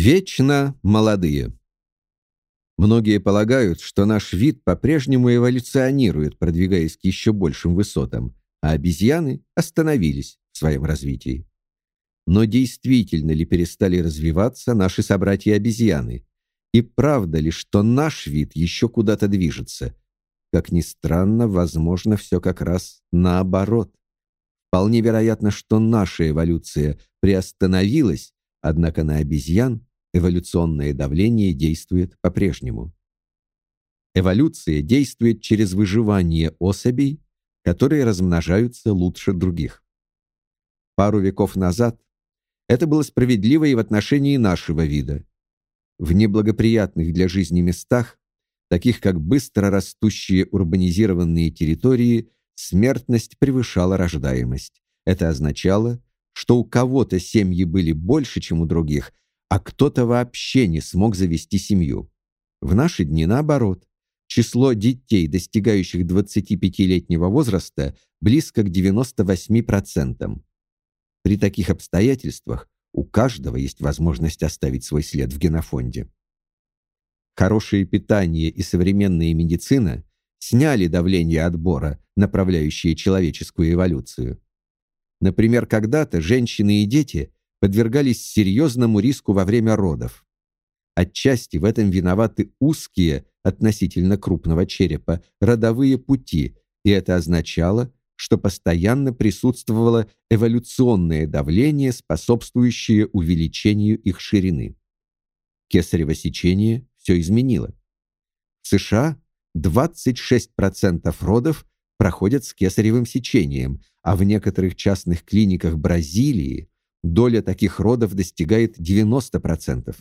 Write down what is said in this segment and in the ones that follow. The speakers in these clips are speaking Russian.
Вечно молодые. Многие полагают, что наш вид по-прежнему эволюционирует, продвигаясь к еще большим высотам, а обезьяны остановились в своем развитии. Но действительно ли перестали развиваться наши собратья-обезьяны? И правда ли, что наш вид еще куда-то движется? Как ни странно, возможно, все как раз наоборот. Вполне вероятно, что наша эволюция приостановилась, Однако на обезьян эволюционное давление действует по-прежнему. Эволюция действует через выживание особей, которые размножаются лучше других. Пару веков назад это было справедливо и в отношении нашего вида. В неблагоприятных для жизни местах, таких как быстро растущие урбанизированные территории, смертность превышала рождаемость. Это означало, что у кого-то семьи были больше, чем у других, а кто-то вообще не смог завести семью. В наши дни наоборот. Число детей, достигающих 25-летнего возраста, близко к 98%. При таких обстоятельствах у каждого есть возможность оставить свой след в генофонде. Хорошее питание и современная медицина сняли давление отбора, направляющее человеческую эволюцию. Например, когда-то женщины и дети подвергались серьезному риску во время родов. Отчасти в этом виноваты узкие относительно крупного черепа родовые пути, и это означало, что постоянно присутствовало эволюционное давление, способствующее увеличению их ширины. Кесарево сечение все изменило. В США 26% родов проходят с кесаревым сечением, а в некоторых частных клиниках Бразилии доля таких родов достигает 90%.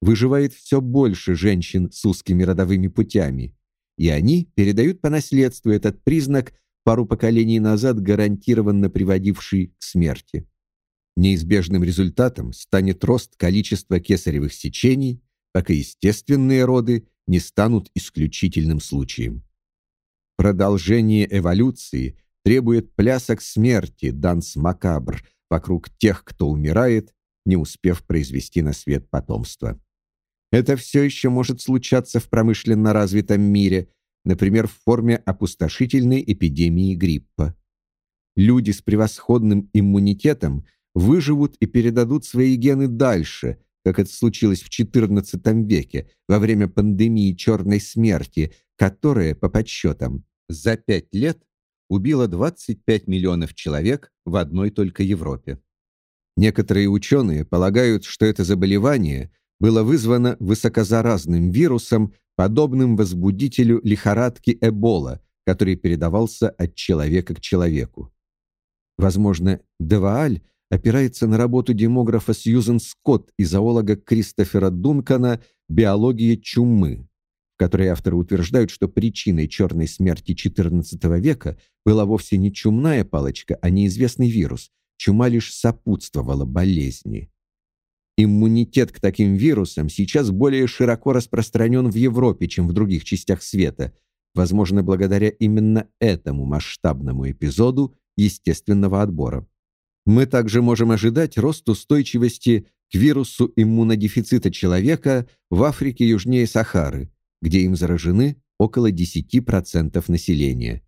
Выживает все больше женщин с узкими родовыми путями, и они передают по наследству этот признак, пару поколений назад гарантированно приводивший к смерти. Неизбежным результатом станет рост количества кесаревых сечений, пока естественные роды не станут исключительным случаем. Продолжение эволюции требует плясок смерти, данс макабр, вокруг тех, кто умирает, не успев произвести на свет потомство. Это все еще может случаться в промышленно развитом мире, например, в форме опустошительной эпидемии гриппа. Люди с превосходным иммунитетом выживут и передадут свои гены дальше, как это случилось в XIV веке во время пандемии черной смерти, которая, по подсчетам, за пять лет убило 25 миллионов человек в одной только Европе. Некоторые ученые полагают, что это заболевание было вызвано высокозаразным вирусом, подобным возбудителю лихорадки Эбола, который передавался от человека к человеку. Возможно, Девааль опирается на работу демографа Сьюзен Скотт и зоолога Кристофера Дункана «Биология чумы», которой авторы утверждают, что причиной черной смерти XIV века была вовсе не чумная палочка, а неизвестный вирус. Чума лишь сопутствовала болезни. Иммунитет к таким вирусам сейчас более широко распространен в Европе, чем в других частях света, возможно, благодаря именно этому масштабному эпизоду естественного отбора. Мы также можем ожидать рост устойчивости к вирусу иммунодефицита человека в Африке южнее Сахары, где им заражены около 10% населения.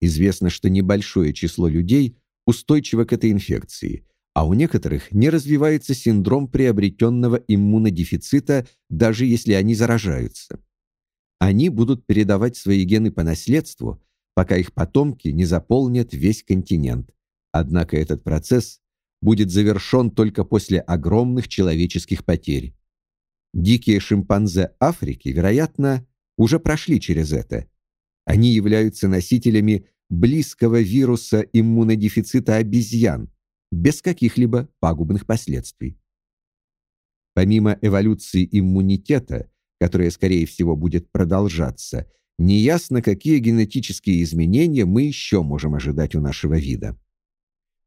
Известно, что небольшое число людей устойчиво к этой инфекции, а у некоторых не развивается синдром приобретенного иммунодефицита, даже если они заражаются. Они будут передавать свои гены по наследству, пока их потомки не заполнят весь континент. Однако этот процесс будет завершен только после огромных человеческих потерь. Дикие шимпанзе Африки, вероятно, уже прошли через это. Они являются носителями близкого вируса иммунодефицита обезьян без каких-либо пагубных последствий. Помимо эволюции иммунитета, которая, скорее всего, будет продолжаться, неясно, какие генетические изменения мы еще можем ожидать у нашего вида.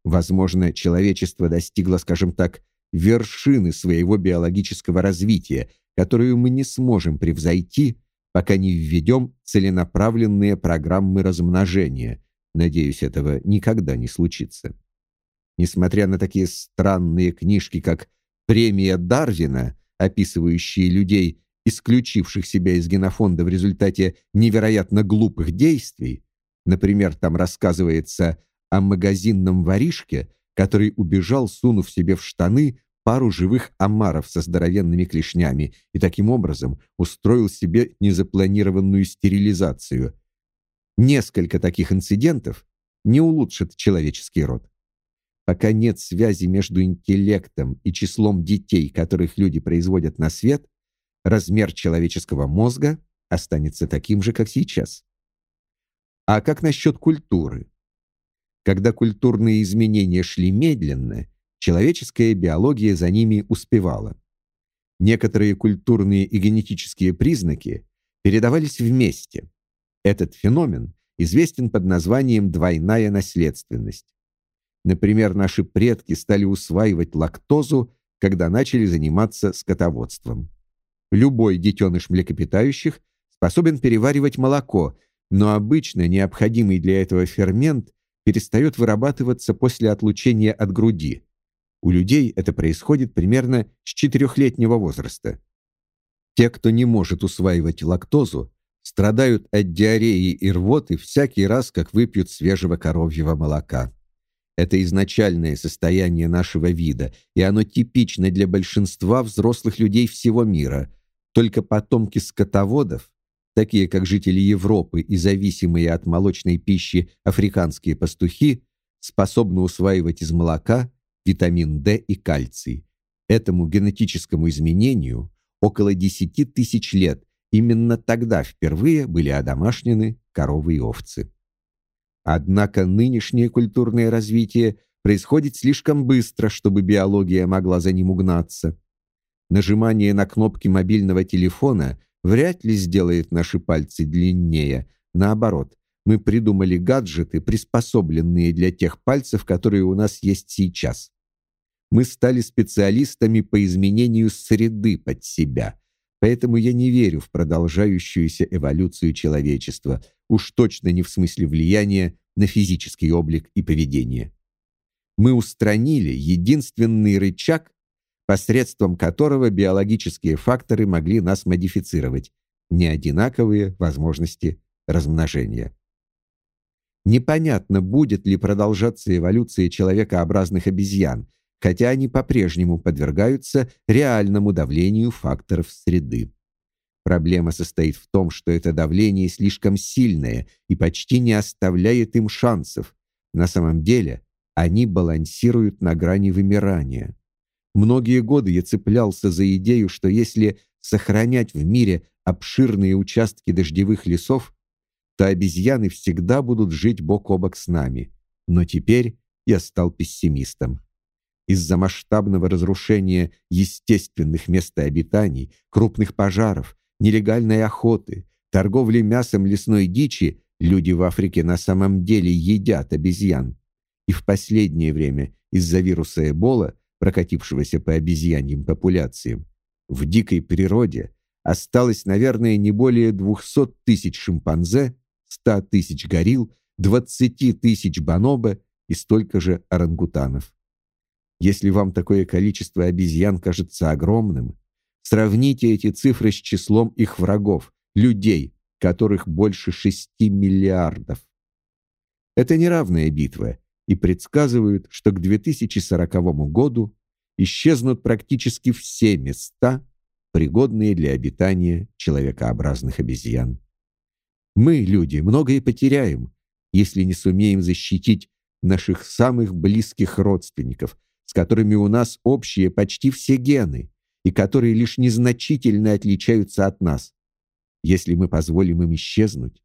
Возможно, человечество достигло, скажем так, вершины своего биологического развития, которую мы не сможем превзойти, пока не введем целенаправленные программы размножения. Надеюсь, этого никогда не случится. Несмотря на такие странные книжки, как Премия Дарвина, описывающая людей, исключивших себя из генофонда в результате невероятно глупых действий, например, там рассказывается о магазинном воришке, который убежал, сунув себе в штаны пару живых омаров со здоровенными клешнями и таким образом устроил себе незапланированную стерилизацию. Несколько таких инцидентов не улучшат человеческий род. Пока нет связи между интеллектом и числом детей, которых люди производят на свет, размер человеческого мозга останется таким же, как сейчас. А как насчет культуры? Когда культурные изменения шли медленно, человеческая биология за ними успевала. Некоторые культурные и генетические признаки передавались вместе. Этот феномен известен под названием двойная наследственность. Например, наши предки стали усваивать лактозу, когда начали заниматься скотоводством. Любой детеныш млекопитающих способен переваривать молоко, но обычно необходимый для этого фермент перестает вырабатываться после отлучения от груди. У людей это происходит примерно с четырехлетнего возраста. Те, кто не может усваивать лактозу, страдают от диареи и рвоты всякий раз, как выпьют свежего коровьего молока. Это изначальное состояние нашего вида, и оно типично для большинства взрослых людей всего мира. Только потомки скотоводов такие как жители Европы и зависимые от молочной пищи африканские пастухи, способны усваивать из молока витамин D и кальций. Этому генетическому изменению около 10 тысяч лет. Именно тогда впервые были одомашнены коровы и овцы. Однако нынешнее культурное развитие происходит слишком быстро, чтобы биология могла за ним угнаться. Нажимание на кнопки мобильного телефона вряд ли сделает наши пальцы длиннее. Наоборот, мы придумали гаджеты, приспособленные для тех пальцев, которые у нас есть сейчас. Мы стали специалистами по изменению среды под себя. Поэтому я не верю в продолжающуюся эволюцию человечества, уж точно не в смысле влияния на физический облик и поведение. Мы устранили единственный рычаг, посредством которого биологические факторы могли нас модифицировать, неодинаковые возможности размножения. Непонятно, будет ли продолжаться эволюция человекообразных обезьян, хотя они по-прежнему подвергаются реальному давлению факторов среды. Проблема состоит в том, что это давление слишком сильное и почти не оставляет им шансов. На самом деле, они балансируют на грани вымирания. Многие годы я цеплялся за идею, что если сохранять в мире обширные участки дождевых лесов, то обезьяны всегда будут жить бок о бок с нами. Но теперь я стал пессимистом. Из-за масштабного разрушения естественных мест обитаний, крупных пожаров, нелегальной охоты, торговли мясом лесной дичи, люди в Африке на самом деле едят обезьян. И в последнее время из-за вируса Эбола прокатившегося по обезьяньим популяциям, в дикой природе осталось, наверное, не более 200 тысяч шимпанзе, 100 тысяч горилл, 20 тысяч бонобо и столько же орангутанов. Если вам такое количество обезьян кажется огромным, сравните эти цифры с числом их врагов, людей, которых больше 6 миллиардов. Это неравная битва, и предсказывают, что к 2040 году исчезнут практически все места, пригодные для обитания человекообразных обезьян. Мы, люди, многое потеряем, если не сумеем защитить наших самых близких родственников, с которыми у нас общие почти все гены и которые лишь незначительно отличаются от нас. Если мы позволим им исчезнуть,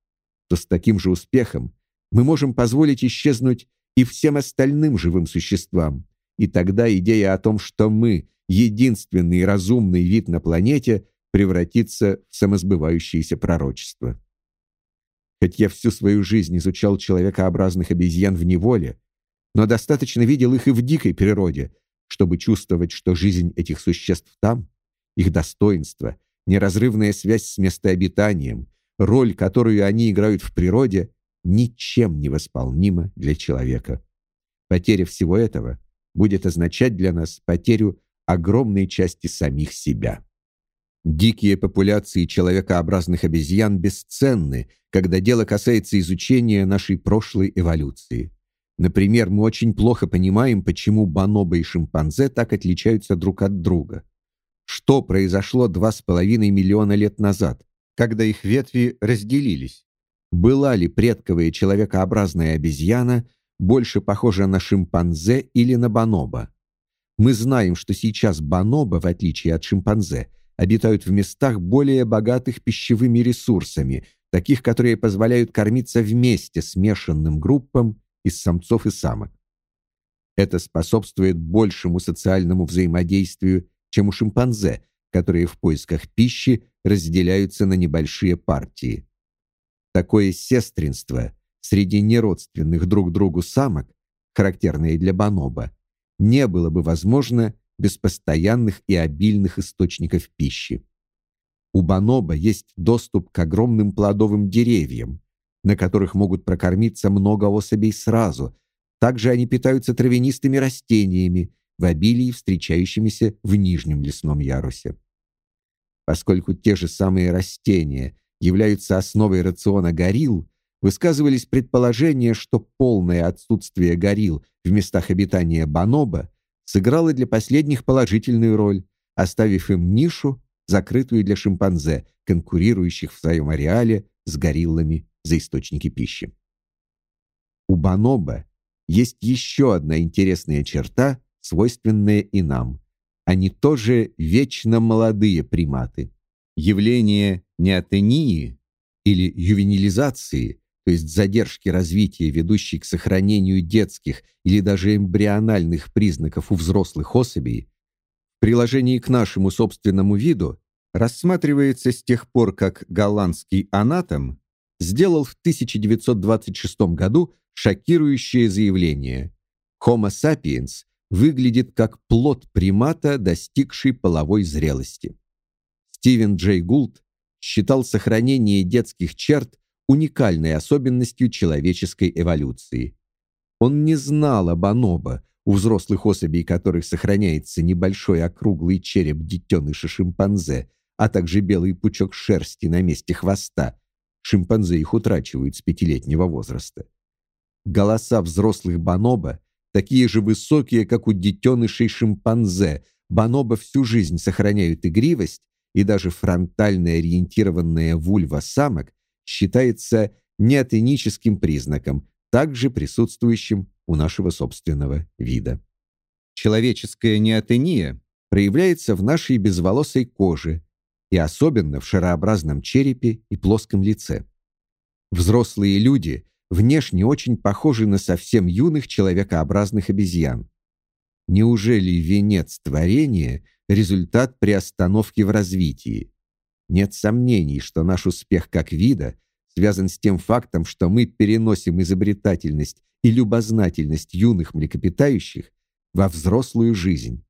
то с таким же успехом мы можем позволить исчезнуть и всем остальным живым существам. И тогда идея о том, что мы единственный разумный вид на планете, превратится в самосбывающееся пророчество. Хоть я всю свою жизнь изучал человекообразных обезьян в неволе, но достаточно видел их и в дикой природе, чтобы чувствовать, что жизнь этих существ там, их достоинство, неразрывная связь с местообитанием, роль, которую они играют в природе, ничем не восполнима для человека. Потеря всего этого будет означать для нас потерю огромной части самих себя. Дикие популяции человекообразных обезьян бесценны, когда дело касается изучения нашей прошлой эволюции. Например, мы очень плохо понимаем, почему бонобо и шимпанзе так отличаются друг от друга. Что произошло два с половиной миллиона лет назад, когда их ветви разделились? Была ли предковая человекообразная обезьяна больше похожа на шимпанзе или на бонобо? Мы знаем, что сейчас бонобо, в отличие от шимпанзе, обитают в местах более богатых пищевыми ресурсами, таких, которые позволяют кормиться вместе смешанным группам из самцов и самок. Это способствует большему социальному взаимодействию, чем у шимпанзе, которые в поисках пищи разделяются на небольшие партии. Такое сестринство среди неродственных друг другу самок, характерное для бонобо, не было бы возможно без постоянных и обильных источников пищи. У бонобо есть доступ к огромным плодовым деревьям, на которых могут прокормиться много особей сразу. Также они питаются травянистыми растениями, в обилии встречающимися в нижнем лесном ярусе. Поскольку те же самые растения являются основой рациона горилл, высказывались предположения, что полное отсутствие горилл в местах обитания бонобо сыграла для последних положительную роль, оставив им нишу, закрытую для шимпанзе, конкурирующих в своем ареале с гориллами за источники пищи. У бонобо есть еще одна интересная черта, свойственная и нам. Они тоже вечно молодые приматы. Явление неотении или ювенилизации то есть задержки развития, ведущей к сохранению детских или даже эмбриональных признаков у взрослых особей, в приложении к нашему собственному виду рассматривается с тех пор, как голландский анатом сделал в 1926 году шокирующее заявление: Homo sapiens выглядит как плод примата, достигший половой зрелости. Стивен Джей Гулд считал сохранение детских черт уникальной особенностью человеческой эволюции. Он не знал об анобо, у взрослых особей которых сохраняется небольшой округлый череп детеныша шимпанзе, а также белый пучок шерсти на месте хвоста. Шимпанзе их утрачивают с пятилетнего возраста. Голоса взрослых бонобо такие же высокие, как у детенышей шимпанзе. Бонобо всю жизнь сохраняют игривость, и даже фронтально ориентированная вульва самок считается неотеническим признаком, также присутствующим у нашего собственного вида. Человеческая неотения проявляется в нашей безволосой коже и особенно в шарообразном черепе и плоском лице. Взрослые люди внешне очень похожи на совсем юных человекообразных обезьян. Неужели венец творения результат приостановки в развитии? Нет сомнений, что наш успех как вида связан с тем фактом, что мы переносим изобретательность и любознательность юных млекопитающих во взрослую жизнь.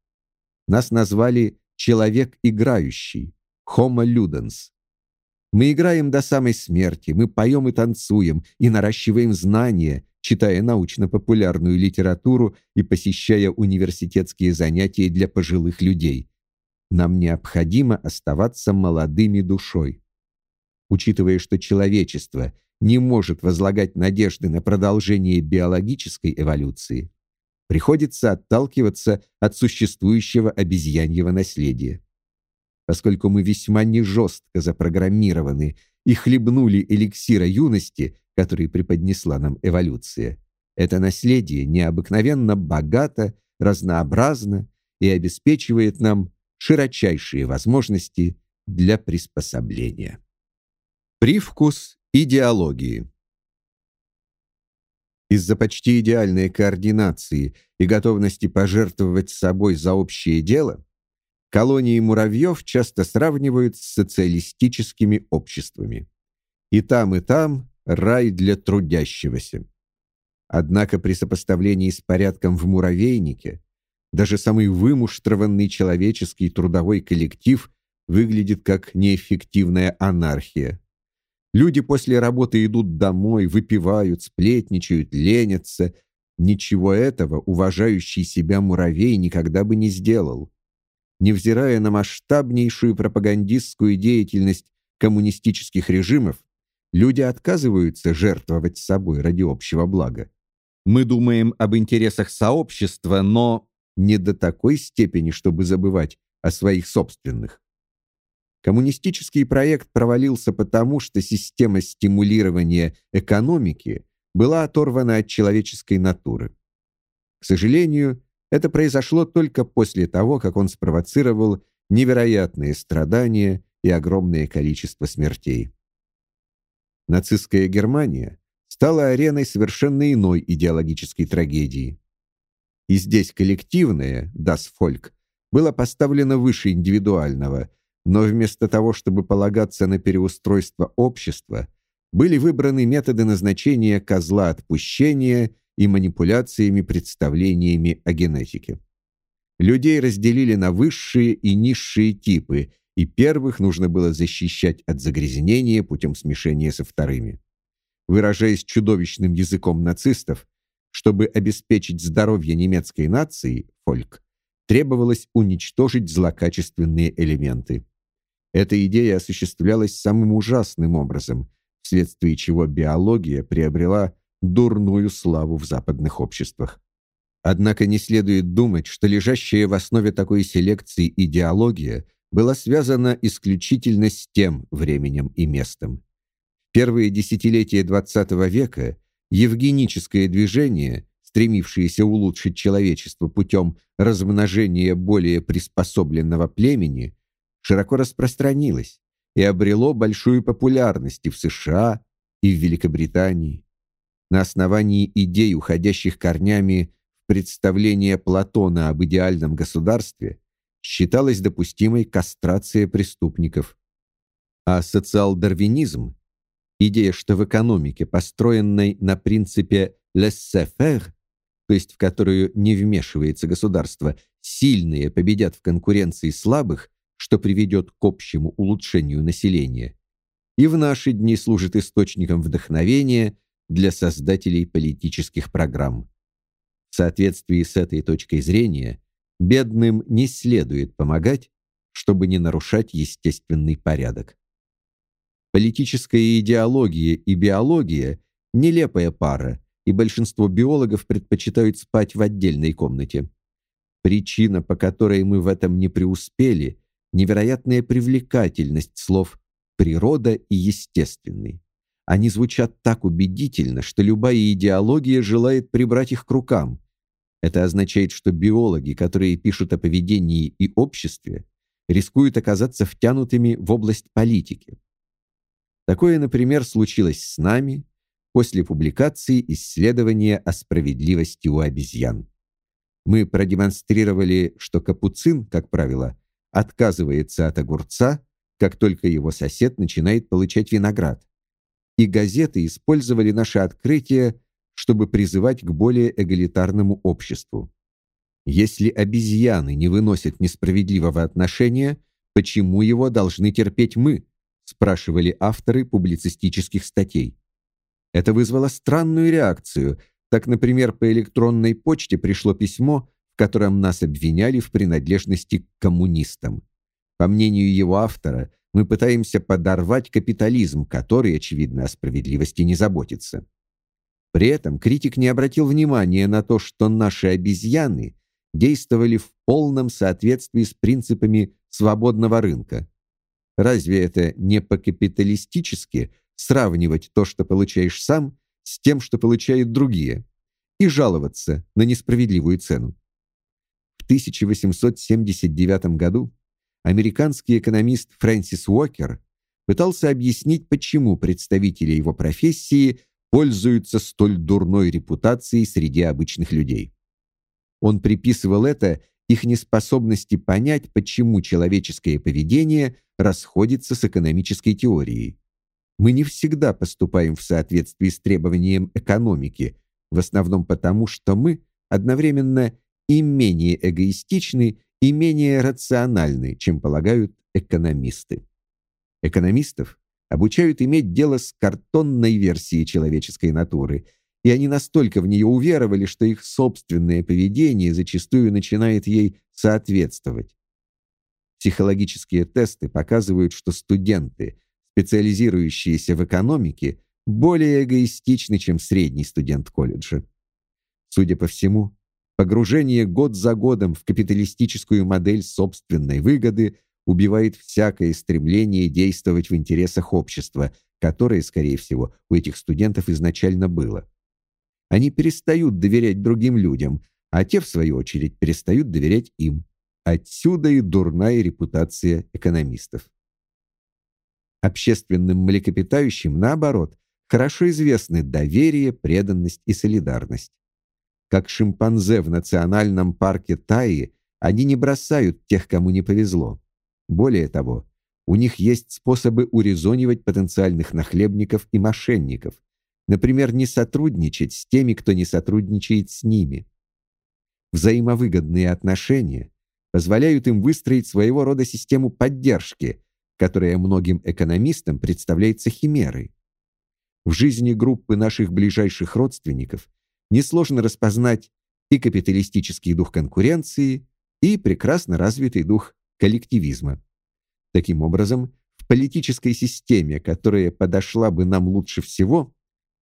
Нас назвали человек играющий, Homo ludens. Мы играем до самой смерти, мы поем и танцуем и наращиваем знания, читая научно-популярную литературу и посещая университетские занятия для пожилых людей. Нам необходимо оставаться молодыми душой. Учитывая, что человечество не может возлагать надежды на продолжение биологической эволюции, приходится отталкиваться от существующего обезьяньего наследия. Поскольку мы весьма нежестко запрограммированы и хлебнули эликсира юности, который преподнесла нам эволюция, это наследие необыкновенно богато, разнообразно и обеспечивает нам широчайшие возможности для приспособления. Привкус идеологии. Из-за почти идеальной координации и готовности пожертвовать собой за общее дело, колонии муравьев часто сравнивают с социалистическими обществами. И там, и там рай для трудящегося. Однако при сопоставлении с порядком в муравейнике даже самый вымуштрованный человеческий трудовой коллектив выглядит как неэффективная анархия. Люди после работы идут домой, выпивают, сплетничают, ленятся. Ничего этого уважающий себя муравей никогда бы не сделал. Невзирая на масштабнейшую пропагандистскую деятельность коммунистических режимов, люди отказываются жертвовать собой ради общего блага. Мы думаем об интересах сообщества, но не до такой степени, чтобы забывать о своих собственных. Коммунистический проект провалился потому, что система стимулирования экономики была оторвана от человеческой натуры. К сожалению, это произошло только после того, как он спровоцировал невероятные страдания и огромное количество смертей. Нацистская Германия стала ареной совершенно иной идеологической трагедии. И здесь коллективное, das Volk, было поставлено выше индивидуального, но вместо того, чтобы полагаться на переустройство общества, были выбраны методы назначения козла отпущения и манипуляциями представлениями о генетике. Людей разделили на высшие и низшие типы, и первых нужно было защищать от загрязнения путем смешения со вторыми. Выражаясь чудовищным языком нацистов, чтобы обеспечить здоровье немецкой нации, фольк, требовалось уничтожить злокачественные элементы. Эта идея осуществлялась самым ужасным образом, вследствие чего биология приобрела дурную славу в западных обществах. Однако не следует думать, что лежащая в основе такой селекции идеология была связана исключительно с тем временем и местом. Первые десятилетия XX века евгеническое движение, стремившееся улучшить человечество путем размножения более приспособленного племени, широко распространилось и обрело большую популярность и в США, и в Великобритании. На основании идей, уходящих корнями в представление Платона об идеальном государстве, считалась допустимой кастрация преступников. А социал-дарвинизм, идея, что в экономике, построенной на принципе laissez-faire, то есть в которую не вмешивается государство, сильные победят в конкуренции слабых, что приведет к общему улучшению населения, и в наши дни служит источником вдохновения для создателей политических программ. В соответствии с этой точкой зрения, бедным не следует помогать, чтобы не нарушать естественный порядок. Политическая идеология и биология нелепая пара, и большинство биологов предпочитают спать в отдельной комнате. Причина, по которой мы в этом не преуспели, невероятная привлекательность слов природа и естественный. Они звучат так убедительно, что любая идеология желает прибрать их к рукам. Это означает, что биологи, которые пишут о поведении и обществе, рискуют оказаться втянутыми в область политики. Такое, например, случилось с нами после публикации исследования о справедливости у обезьян. Мы продемонстрировали, что капуцин, как правило, отказывается от огурца, как только его сосед начинает получать виноград. И газеты использовали наше открытие, чтобы призывать к более эгалитарному обществу. Если обезьяны не выносят несправедливого отношения, почему его должны терпеть мы? спрашивали авторы публицистических статей. Это вызвало странную реакцию. Так, например, по электронной почте пришло письмо, котором нас обвиняли в принадлежности к коммунистам. По мнению его автора, мы пытаемся подорвать капитализм, который, очевидно, о справедливости не заботится. При этом критик не обратил внимания на то, что наши обезьяны действовали в полном соответствии с принципами свободного рынка. Разве это не по-капиталистически сравнивать то, что получаешь сам, с тем, что получают другие, и жаловаться на несправедливую цену? 1879 году американский экономист Фрэнсис Уокер пытался объяснить, почему представители его профессии пользуются столь дурной репутацией среди обычных людей. Он приписывал это их неспособности понять, почему человеческое поведение расходится с экономической теорией. Мы не всегда поступаем в соответствии с требованием экономики, в основном потому, что мы одновременно и менее эгоистичны, и менее рациональны, чем полагают экономисты. Экономистов обучают иметь дело с картонной версией человеческой натуры, и они настолько в нее уверовали, что их собственное поведение зачастую начинает ей соответствовать. Психологические тесты показывают, что студенты, специализирующиеся в экономике, более эгоистичны, чем средний студент колледжа. Судя по всему, погружение год за годом в капиталистическую модель собственной выгоды убивает всякое стремление действовать в интересах общества, которое, скорее всего, у этих студентов изначально было. Они перестают доверять другим людям, а те в свою очередь перестают доверять им. Отсюда и дурная репутация экономистов. Общественным млекопитающим, наоборот, хорошо известны доверие, преданность и солидарность. Как шимпанзе в национальном парке Таи, они не бросают тех, кому не повезло. Более того, у них есть способы урезонивать потенциальных нахлебников и мошенников. Например, не сотрудничать с теми, кто не сотрудничает с ними. Взаимовыгодные отношения позволяют им выстроить своего рода систему поддержки, которая многим экономистам представляется химерой. В жизни группы наших ближайших родственников несложно распознать и капиталистический дух конкуренции, и прекрасно развитый дух коллективизма. Таким образом, в политической системе, которая подошла бы нам лучше всего,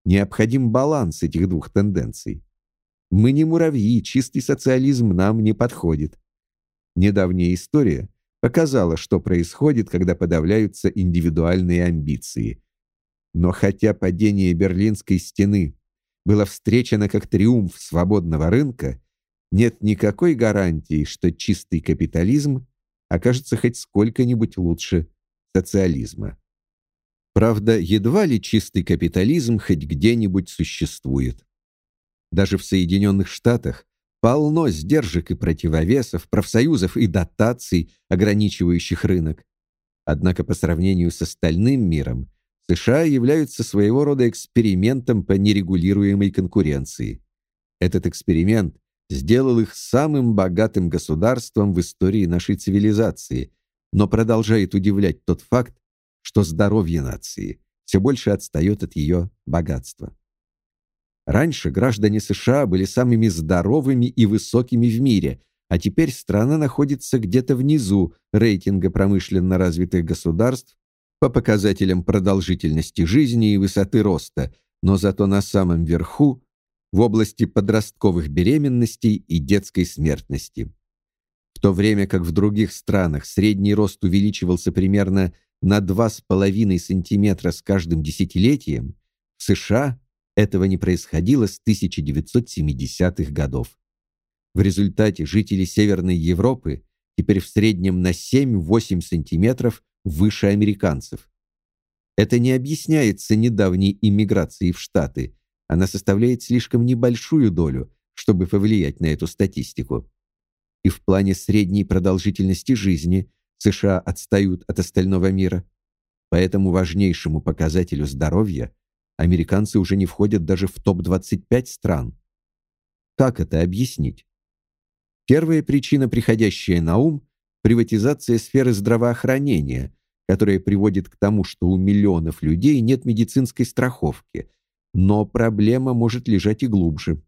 необходим баланс этих двух тенденций. Мы не муравьи, чистый социализм нам не подходит. Недавняя история показала, что происходит, когда подавляются индивидуальные амбиции. Но хотя падение Берлинской стены было встречено как триумф свободного рынка, нет никакой гарантии, что чистый капитализм окажется хоть сколько-нибудь лучше социализма. Правда, едва ли чистый капитализм хоть где-нибудь существует. Даже в Соединенных Штатах полно сдержек и противовесов, профсоюзов и дотаций, ограничивающих рынок. Однако по сравнению с остальным миром, США являются своего рода экспериментом по нерегулируемой конкуренции. Этот эксперимент сделал их самым богатым государством в истории нашей цивилизации, но продолжает удивлять тот факт, что здоровье нации все больше отстает от ее богатства. Раньше граждане США были самыми здоровыми и высокими в мире, а теперь страна находится где-то внизу рейтинга промышленно развитых государств по показателям продолжительности жизни и высоты роста, но зато на самом верху в области подростковых беременностей и детской смертности. В то время как в других странах средний рост увеличивался примерно на 2,5 см с каждым десятилетием, в США этого не происходило с 1970-х годов. В результате жители Северной Европы теперь в среднем на 7-8 сантиметров выше американцев. Это не объясняется недавней иммиграцией в Штаты. Она составляет слишком небольшую долю, чтобы повлиять на эту статистику. И в плане средней продолжительности жизни США отстают от остального мира. По этому важнейшему показателю здоровья американцы уже не входят даже в топ-25 стран. Как это объяснить? Первая причина, приходящая на ум приватизация сферы здравоохранения, которая приводит к тому, что у миллионов людей нет медицинской страховки. Но проблема может лежать и глубже.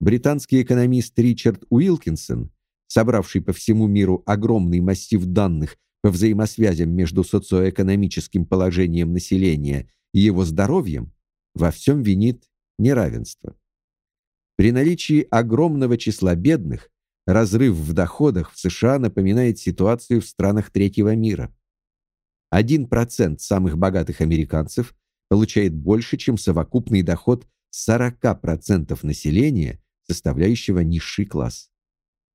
Британский экономист Ричард Уилкинсон, собравший по всему миру огромный массив данных по взаимосвязям между социоэкономическим положением населения и его здоровьем во всем винит неравенство. При наличии огромного числа бедных разрыв в доходах в США напоминает ситуацию в странах третьего мира. 1% самых богатых американцев получает больше, чем совокупный доход 40% населения, составляющего низший класс.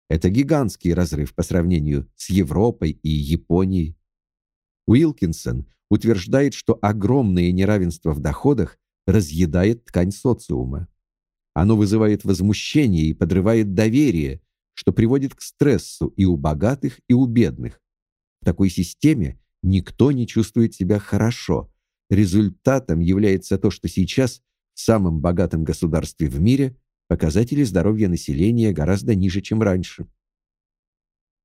Это гигантский разрыв по сравнению с Европой и Японией. Уилкинсон утверждает, что огромное неравенство в доходах разъедает ткань социума. Оно вызывает возмущение и подрывает доверие, что приводит к стрессу и у богатых, и у бедных. В такой системе никто не чувствует себя хорошо. Результатом является то, что сейчас в самом богатом государстве в мире показатели здоровья населения гораздо ниже, чем раньше.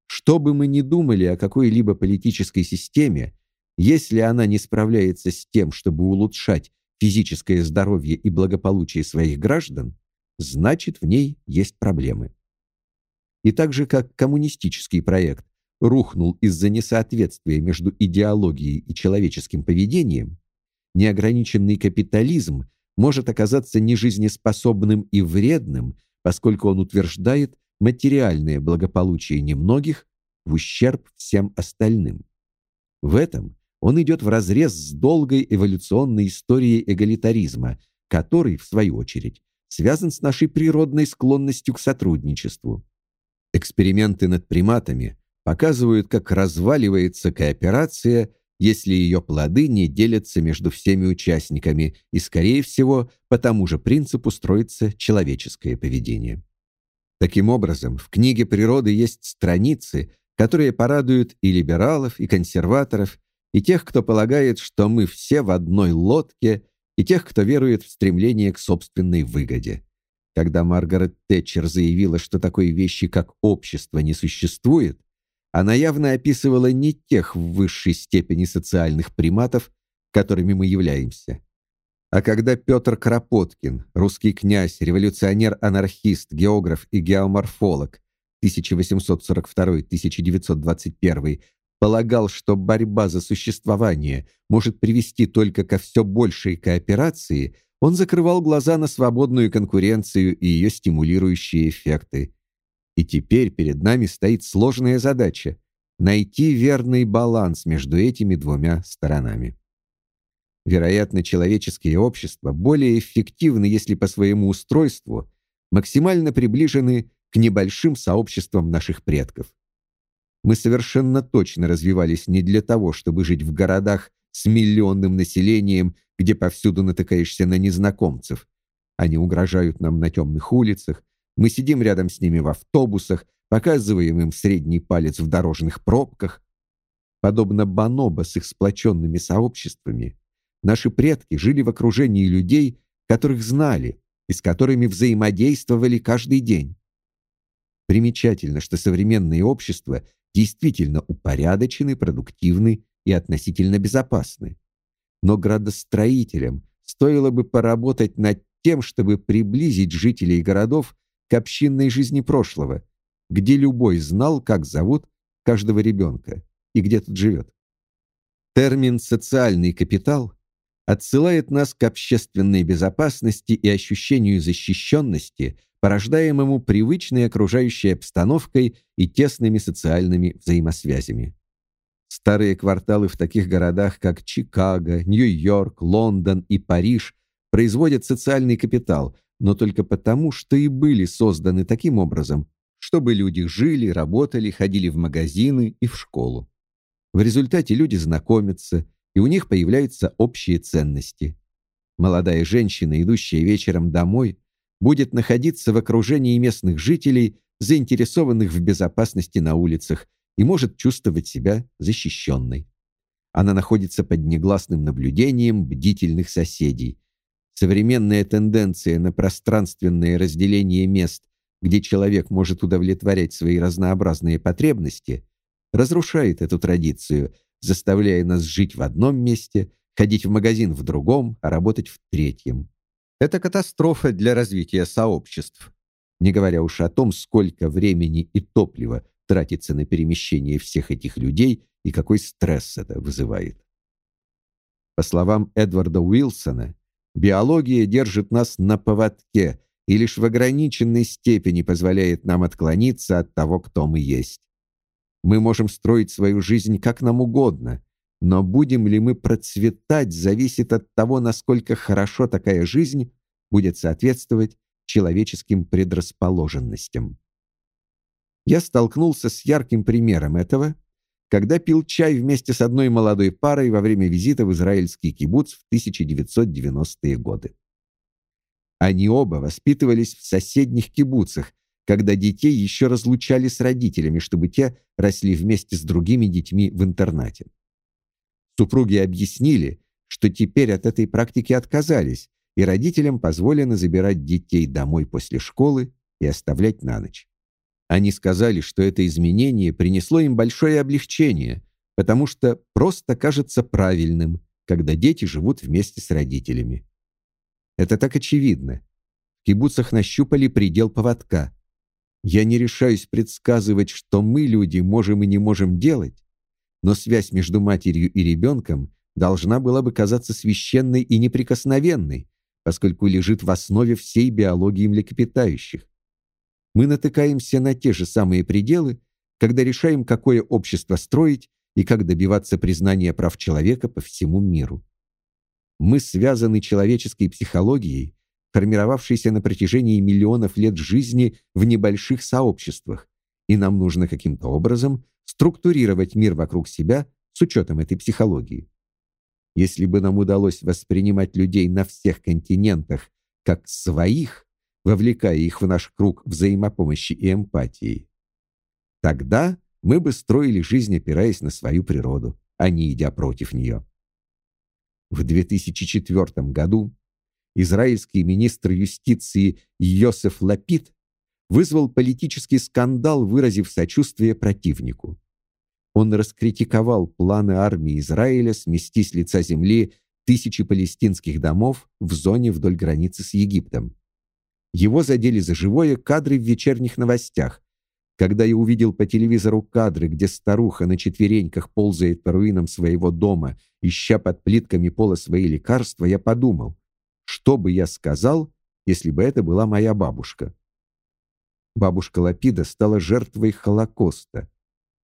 Что бы мы ни думали о какой-либо политической системе, если она не справляется с тем, чтобы улучшать физическое здоровье и благополучие своих граждан, значит, в ней есть проблемы. И так же, как коммунистический проект рухнул из-за несоответствия между идеологией и человеческим поведением, неограниченный капитализм может оказаться нежизнеспособным и вредным, поскольку он утверждает материальное благополучие немногих в ущерб всем остальным. В этом он идет вразрез с долгой эволюционной историей эгалитаризма, который, в свою очередь, связан с нашей природной склонностью к сотрудничеству. Эксперименты над приматами показывают, как разваливается кооперация, если ее плоды не делятся между всеми участниками, и, скорее всего, по тому же принципу строится человеческое поведение. Таким образом, в книге природы есть страницы, которые порадуют и либералов, и консерваторов, и тех, кто полагает, что мы все в одной лодке, и тех, кто верует в стремление к собственной выгоде. Когда Маргарет Тэтчер заявила, что такой вещи, как общество, не существует, она явно описывала не тех в высшей степени социальных приматов, которыми мы являемся. А когда Петр Кропоткин, русский князь, революционер-анархист, географ и геоморфолог 1842-1921, полагал, что борьба за существование может привести только ко все большей кооперации, он закрывал глаза на свободную конкуренцию и ее стимулирующие эффекты. И теперь перед нами стоит сложная задача найти верный баланс между этими двумя сторонами. Вероятно, человеческие общества более эффективны, если по своему устройству максимально приближены к небольшим сообществам наших предков. Мы совершенно точно развивались не для того, чтобы жить в городах с миллионным населением, где повсюду натыкаешься на незнакомцев. Они угрожают нам на темных улицах, мы сидим рядом с ними в автобусах, показываем им средний палец в дорожных пробках. Подобно бонобо с их сплоченными сообществами, Наши предки жили в окружении людей, которых знали и с которыми взаимодействовали каждый день. Примечательно, что современные общества действительно упорядочены, продуктивны и относительно безопасны. Но градостроителям стоило бы поработать над тем, чтобы приблизить жителей городов к общинной жизни прошлого, где любой знал, как зовут каждого ребенка и где тот живет. Термин «социальный капитал» отсылает нас к общественной безопасности и ощущению защищенности, порождаемому привычной окружающей обстановкой и тесными социальными взаимосвязями. Старые кварталы в таких городах, как Чикаго, Нью-Йорк, Лондон и Париж производят социальный капитал, но только потому, что и были созданы таким образом, чтобы люди жили, работали, ходили в магазины и в школу. В результате люди знакомятся, и у них появляются общие ценности. Молодая женщина, идущая вечером домой, будет находиться в окружении местных жителей, заинтересованных в безопасности на улицах, и может чувствовать себя защищенной. Она находится под негласным наблюдением бдительных соседей. Современная тенденция на пространственное разделение мест, где человек может удовлетворять свои разнообразные потребности, разрушает эту традицию – заставляя нас жить в одном месте, ходить в магазин в другом, а работать в третьем. Это катастрофа для развития сообществ. Не говоря уж о том, сколько времени и топлива тратится на перемещение всех этих людей и какой стресс это вызывает. По словам Эдварда Уилсона, биология держит нас на поводке и лишь в ограниченной степени позволяет нам отклониться от того, кто мы есть. Мы можем строить свою жизнь как нам угодно, но будем ли мы процветать, зависит от того, насколько хорошо такая жизнь будет соответствовать человеческим предрасположенностям. Я столкнулся с ярким примером этого, когда пил чай вместе с одной молодой парой во время визита в израильский кибуц в 1990-е годы. Они оба воспитывались в соседних кибуцах, когда детей еще разлучали с родителями, чтобы те росли вместе с другими детьми в интернате. Супруги объяснили, что теперь от этой практики отказались, и родителям позволено забирать детей домой после школы и оставлять на ночь. Они сказали, что это изменение принесло им большое облегчение, потому что просто кажется правильным, когда дети живут вместе с родителями. Это так очевидно. В кибуцах нащупали предел поводка. Я не решаюсь предсказывать, что мы, люди, можем и не можем делать, но связь между матерью и ребенком должна была бы казаться священной и неприкосновенной, поскольку лежит в основе всей биологии млекопитающих. Мы натыкаемся на те же самые пределы, когда решаем, какое общество строить и как добиваться признания прав человека по всему миру. Мы связаны человеческой психологией, формировавшейся на протяжении миллионов лет жизни в небольших сообществах, и нам нужно каким-то образом структурировать мир вокруг себя с учетом этой психологии. Если бы нам удалось воспринимать людей на всех континентах как своих, вовлекая их в наш круг взаимопомощи и эмпатии, тогда мы бы строили жизнь, опираясь на свою природу, а не идя против нее. В 2004 году израильский министр юстиции Йосеф Лапид вызвал политический скандал, выразив сочувствие противнику. Он раскритиковал планы армии Израиля смести с лица земли тысячи палестинских домов в зоне вдоль границы с Египтом. Его задели за живое кадры в вечерних новостях. Когда я увидел по телевизору кадры, где старуха на четвереньках ползает по руинам своего дома, ища под плитками пола свои лекарства, я подумал, что бы я сказал, если бы это была моя бабушка. Бабушка Лапида стала жертвой Холокоста.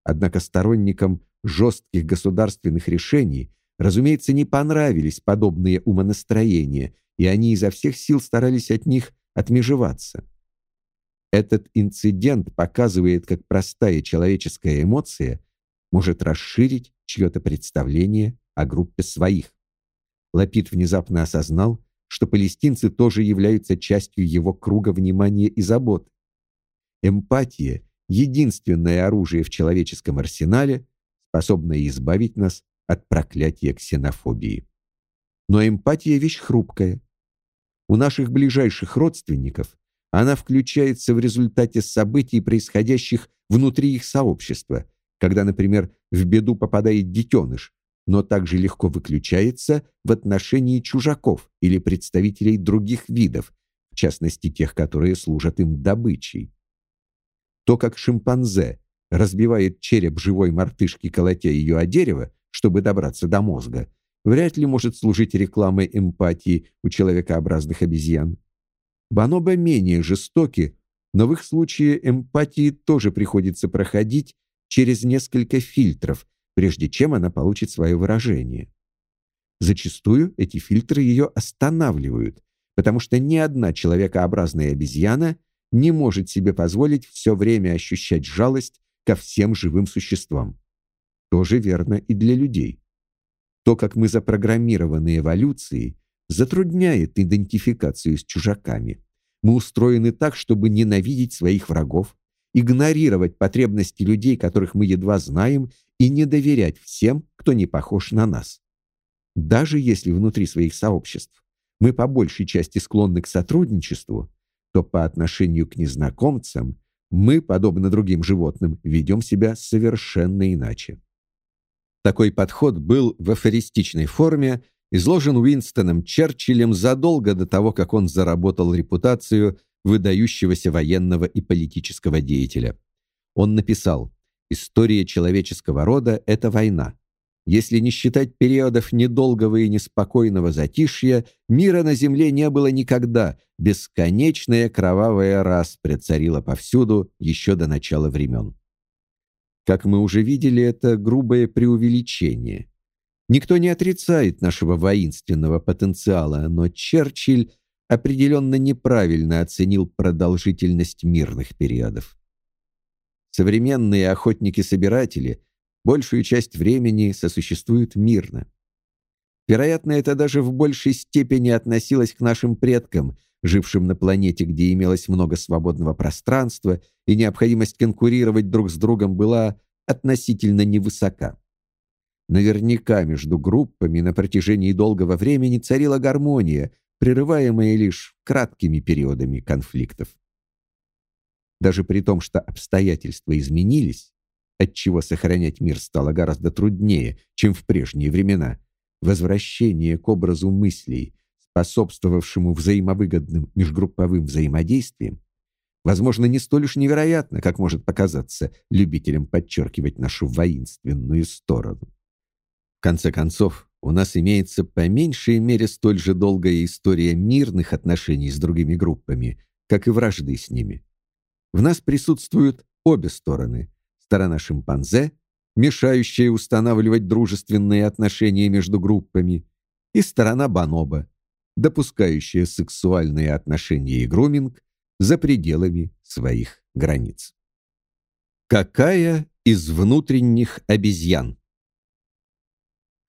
Однако сторонникам жестких государственных решений, разумеется, не понравились подобные умонастроения, и они изо всех сил старались от них отмежеваться. Этот инцидент показывает, как простая человеческая эмоция может расширить чье-то представление о группе своих. Лапид внезапно осознал, что палестинцы тоже являются частью его круга внимания и забот. Эмпатия единственное оружие в человеческом арсенале, способное избавить нас от проклятия ксенофобии. Но эмпатия вещь хрупкая. У наших ближайших родственников она включается в результате событий, происходящих внутри их сообщества, когда, например, в беду попадает детеныш, но также легко выключается в отношении чужаков или представителей других видов, в частности тех, которые служат им добычей. То, как шимпанзе разбивает череп живой мартышки, колотя ее о дерево, чтобы добраться до мозга, вряд ли может служить рекламой эмпатии у человекообразных обезьян. Бонобо менее жестоки, но в их случае эмпатии тоже приходится проходить через несколько фильтров, прежде чем она получит свое выражение. Зачастую эти фильтры ее останавливают, потому что ни одна человекообразная обезьяна не может себе позволить все время ощущать жалость ко всем живым существам. То же верно и для людей. То, как мы запрограммированы эволюцией, затрудняет идентификацию с чужаками. Мы устроены так, чтобы ненавидеть своих врагов, игнорировать потребности людей, которых мы едва знаем, и не доверять всем, кто не похож на нас. Даже если внутри своих сообществ мы по большей части склонны к сотрудничеству, то по отношению к незнакомцам мы, подобно другим животным, ведем себя совершенно иначе. Такой подход был в афористичной форме изложен Уинстоном Черчиллем задолго до того, как он заработал репутацию выдающегося военного и политического деятеля. Он написал: "История человеческого рода это война. Если не считать периодов недолгого и неспокойного затишья, мира на земле не было никогда. Бесконечная кровавая распря царила повсюду еще до начала времен. Как мы уже видели, это грубое преувеличение. Никто не отрицает нашего воинственного потенциала, но Черчилль определенно неправильно оценил продолжительность мирных периодов. Современные охотники-собиратели большую часть времени сосуществуют мирно. Вероятно, это даже в большей степени относилось к нашим предкам, жившим на планете, где имелось много свободного пространства, и необходимость конкурировать друг с другом была относительно невысока. Наверняка между группами на протяжении долгого времени царила гармония, прерываемая лишь краткими периодами конфликтов. Даже при том, что обстоятельства изменились, отчего сохранять мир стало гораздо труднее, чем в прежние времена. Возвращение к образу мыслей, способствовавшему взаимовыгодным межгрупповым взаимодействиям, возможно, не столь уж невероятно, как может показаться любителям подчеркивать нашу воинственную сторону. В конце концов, у нас имеется по меньшей мере столь же долгая история мирных отношений с другими группами, как и вражды с ними. В нас присутствуют обе стороны: сторона шимпанзе, мешающая устанавливать дружественные отношения между группами, и сторона бонобо, допускающая сексуальные отношения и груминг за пределами своих границ. Какая из внутренних обезьян?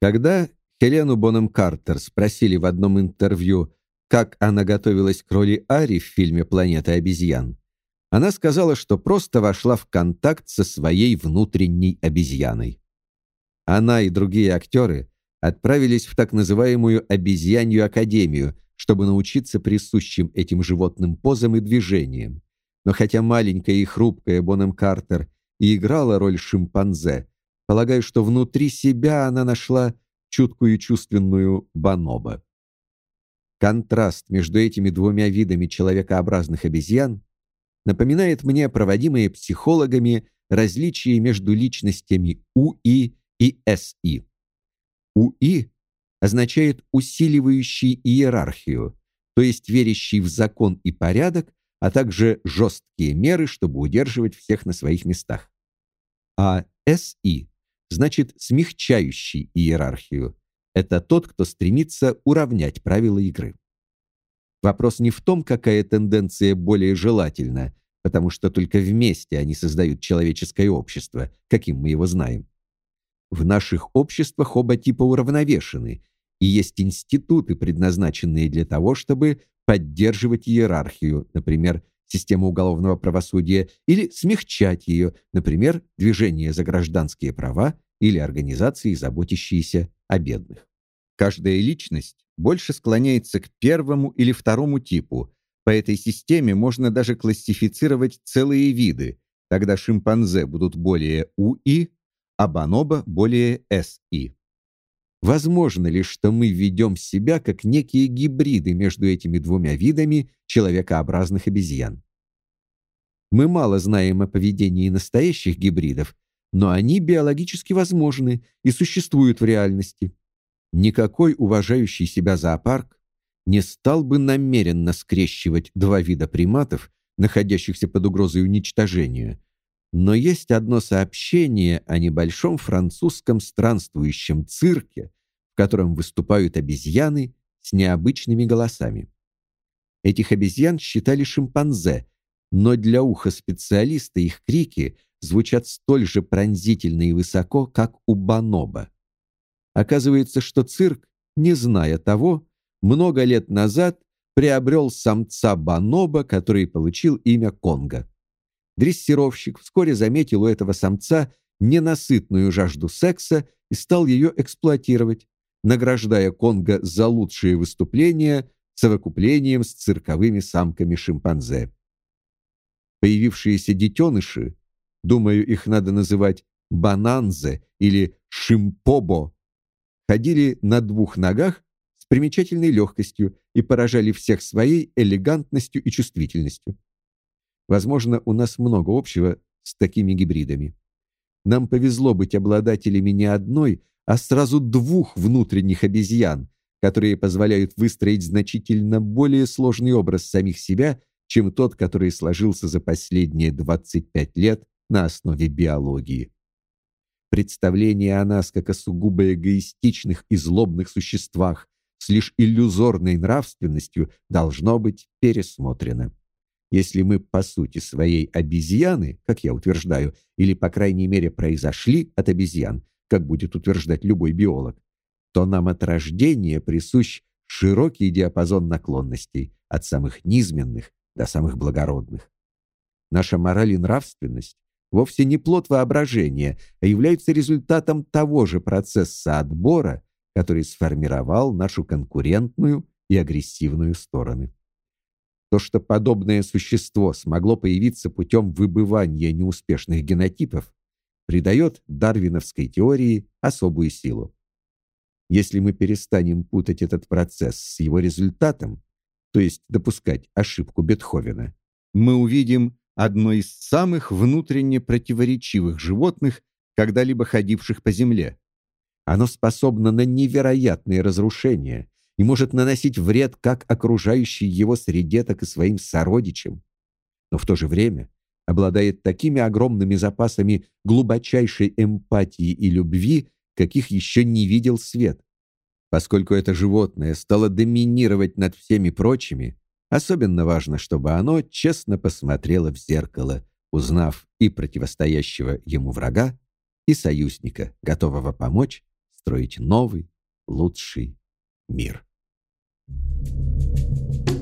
Когда Хелену Бонем Картер спросили в одном интервью, как она готовилась к роли Ари в фильме Планета обезьян, она сказала, что просто вошла в контакт со своей внутренней обезьяной. Она и другие актеры отправились в так называемую обезьянью академию, чтобы научиться присущим этим животным позам и движениям. Но хотя маленькая и хрупкая Бонем Картер и играла роль шимпанзе, полагаю, что внутри себя она нашла чуткую и чувственную бонобо. Контраст между этими двумя видами человекообразных обезьян напоминает мне проводимые психологами различия между личностями УИ и СИ. УИ означает усиливающий иерархию, то есть верящий в закон и порядок, а также жесткие меры, чтобы удерживать всех на своих местах. А СИ значит смягчающий иерархию. Это тот, кто стремится уравнять правила игры. Вопрос не в том, какая тенденция более желательна, потому что только вместе они создают человеческое общество, каким мы его знаем. В наших обществах оба типа уравновешены, и есть институты, предназначенные для того, чтобы поддерживать иерархию, например, систему уголовного правосудия, или смягчать ее, например, движение за гражданские права или организации, заботящиеся о бедных. Каждая личность больше склоняется к первому или второму типу. По этой системе можно даже классифицировать целые виды. Тогда шимпанзе будут более УИ, а бонобо более СИ. Возможно ли, что мы ведем себя как некие гибриды между этими двумя видами человекообразных обезьян? Мы мало знаем о поведении настоящих гибридов, но они биологически возможны и существуют в реальности. Никакой уважающий себя зоопарк не стал бы намеренно скрещивать два вида приматов, находящихся под угрозой уничтожения. Но есть одно сообщение о небольшом французском странствующем цирке, в котором выступают обезьяны с необычными голосами. Этих обезьян считали шимпанзе, но для уха специалиста их крики звучат столь же пронзительно и высоко, как у бонобо. Оказывается, что цирк, не зная того, много лет назад приобрел самца бонобо, который получил имя Конго. Дрессировщик вскоре заметил у этого самца ненасытную жажду секса и стал ее эксплуатировать, награждая Конго за лучшие выступления совокуплением с цирковыми самками шимпанзе. Появившиеся детеныши, думаю, их надо называть бананзе или шимпобо, ходили на двух ногах с примечательной легкостью и поражали всех своей элегантностью и чувствительностью. Возможно, у нас много общего с такими гибридами. Нам повезло быть обладателями не одной, а сразу двух внутренних обезьян, которые позволяют выстроить значительно более сложный образ самих себя, чем тот, который сложился за последние 25 лет на основе биологии. Представление о нас как о сугубо эгоистичных и злобных существах с лишь иллюзорной нравственностью должно быть пересмотрено. Если мы по сути своей обезьяны, как я утверждаю, или по крайней мере произошли от обезьян, как будет утверждать любой биолог, то нам от рождения присущ широкий диапазон наклонностей, от самых низменных до самых благородных. Наша мораль и нравственность вовсе не плод воображения, а являются результатом того же процесса отбора, который сформировал нашу конкурентную и агрессивную стороны. То, что подобное существо смогло появиться путем выбывания неуспешных генотипов, придает дарвиновской теории особую силу. Если мы перестанем путать этот процесс с его результатом, то есть допускать ошибку Бетховена, мы увидим одно из самых внутренне противоречивых животных, когда-либо ходивших по земле. Оно способно на невероятные разрушения и может наносить вред как окружающей его среде, так и своим сородичам. Но в то же время обладает такими огромными запасами глубочайшей эмпатии и любви, каких еще не видел свет. Поскольку это животное стало доминировать над всеми прочими, особенно важно, чтобы оно честно посмотрело в зеркало, узнав и противостоящего ему врага, и союзника, готового помочь строить новый, лучший мир. Thank you.